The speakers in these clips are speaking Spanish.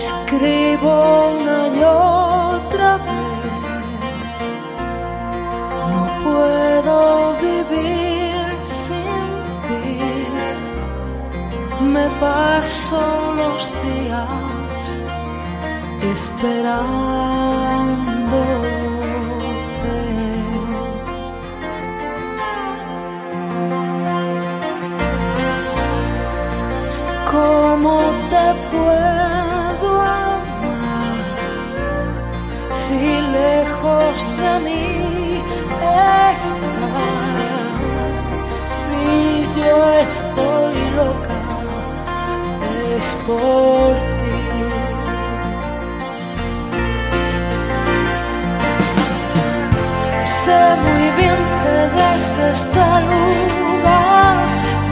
escribo una y otra vez. No puedo vivir sin ti. Me paso los días esperándote. ¿Cómo te puedo de mí estás? Si yo estoy loca, es por ti. Sé muy bien que desde este lugar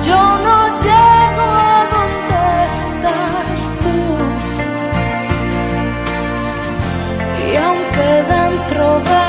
yo no llego a donde estás tú. Y aunque dentro de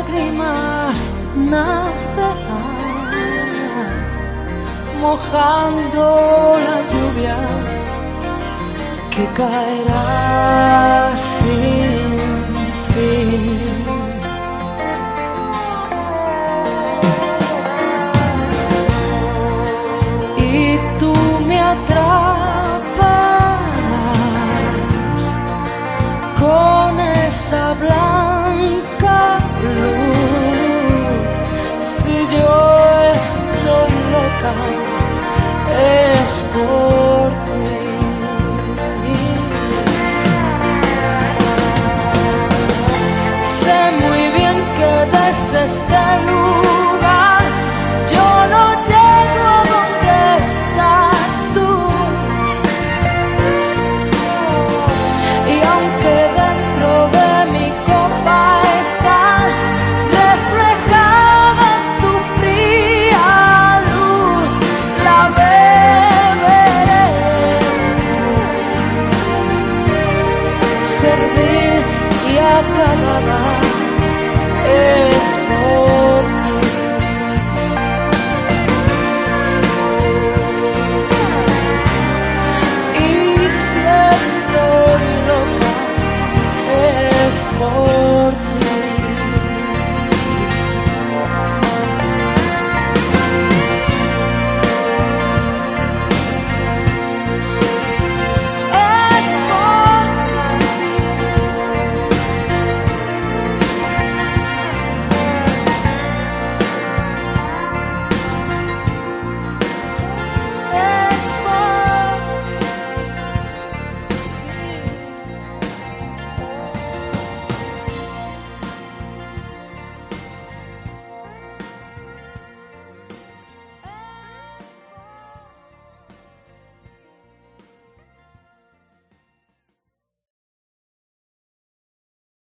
lágrimas nacerán, mojando la lluvia que caerá sin fin. Y tú me atraparás con esa blanca. es por servir y agradar es por